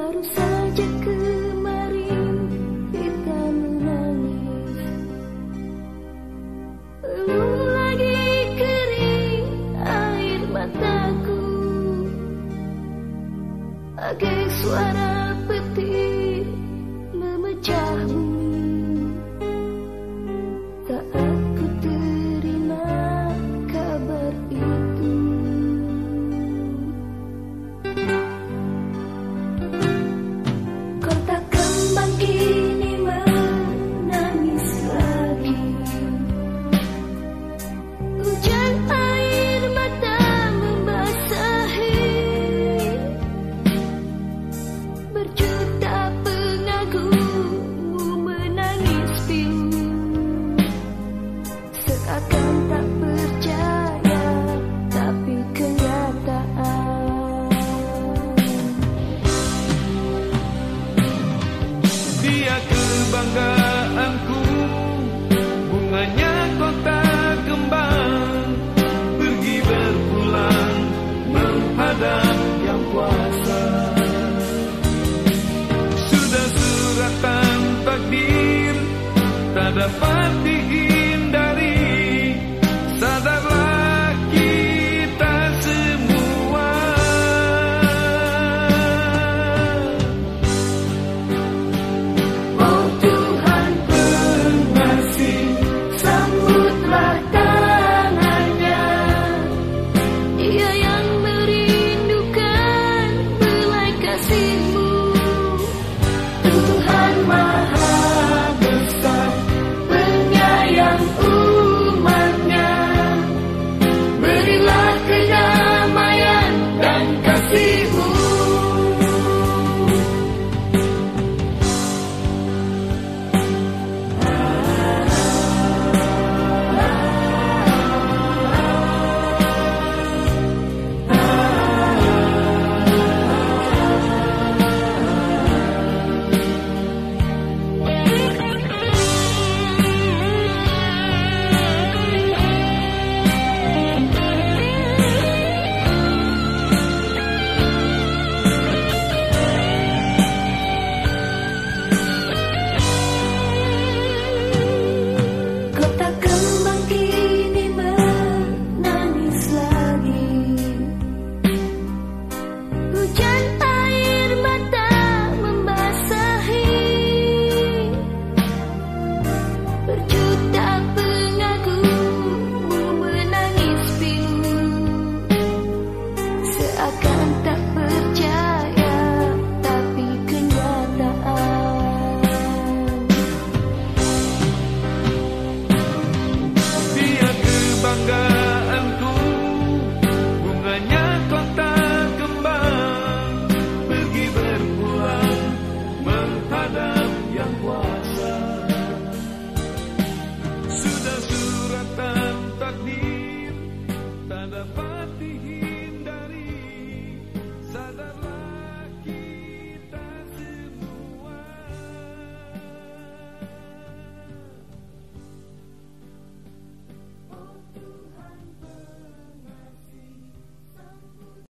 Baru saja kemarin kita menangis. Belum lagi kering air mataku. Bagai suara kebanggaanku. Bunganya kota kembang Pergi berpulang Menghadap yang kuasa. Sudah suratan takdir Tak dapat dihilang Islam.